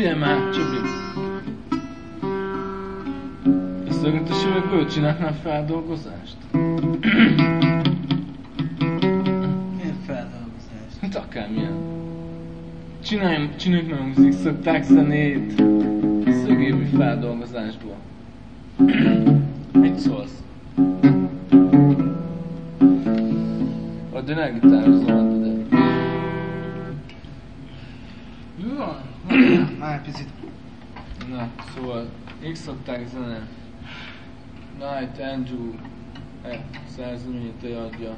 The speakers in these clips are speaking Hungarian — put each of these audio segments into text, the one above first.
Figyelj már, Csabi. Ezt a süvegből csinálnál feldolgozást? Milyen feldolgozás? Hát akármilyen. Csináljunk, csináljuk meg a szokták zenét szögévi feldolgozásból. Mit szólsz? Adj ne van? Már picit. Na, szóval, X szokták zene. Night Andrew e, szerzeményét adja.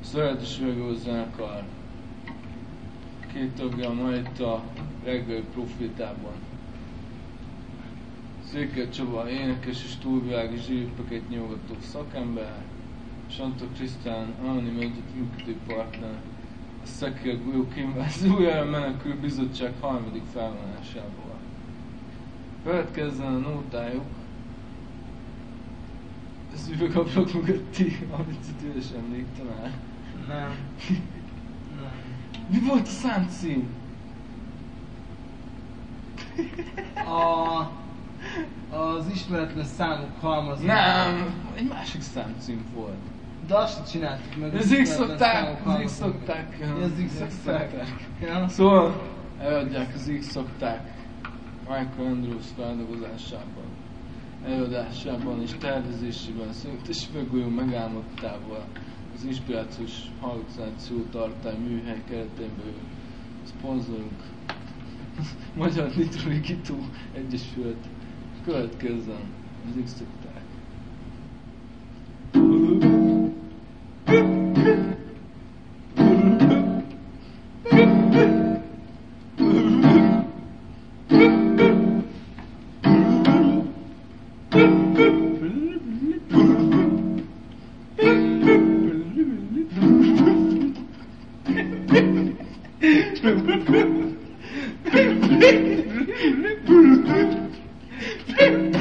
Szövetes Vegó zenekar. Két tagja ma itt a reggeli profitában. Székely Csaba énekes és túlvilági zsírpeket nyugató szakember. Santa Krisztán anonim együttműködő partner. Szekér Gulyókén az újra menekül bizottság harmadik felvonásából. Következzen a nótájuk. Ez üvegablak mögötti, amit üdvös emléktanál. Nem. Nem. Mi volt a számcím? A... Az ismeretlen számok halmaz. Nem, egy másik számcím volt. De azt csináltuk meg. Halmaz. szokták. Ja, szokták. Ja. Szóval eladják az így szokták Michael Andrews feldolgozásában, előadásában és tervezésében szöntes megújul megálmodtával az inspirációs halucináció tartály műhely keretén belül szponzorunk Magyar Nitrolikitó Egyesület következzen az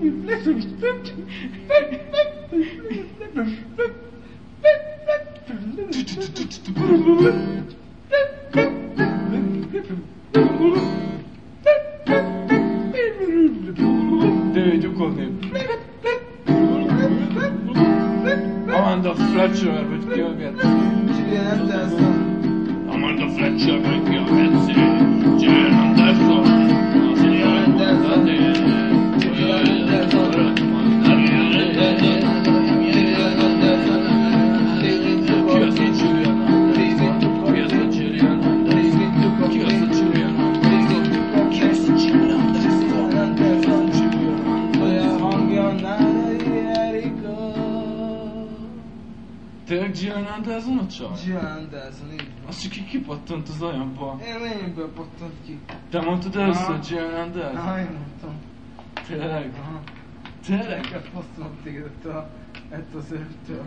seninle seviştim. Dedikodu. Aman da Fletcher, wird gehört. Aman da Fletcher. Julian Anderson a csaj? Julian Anderson, így van. Az csak ki kipattant az ajamba. Élményből pattant ki. Te mondtad először. Julian Anderson? Aha, én mondtam. Tényleg? Aha. Tényleg? Nekem faszom téged ettől, ettől az öröktől.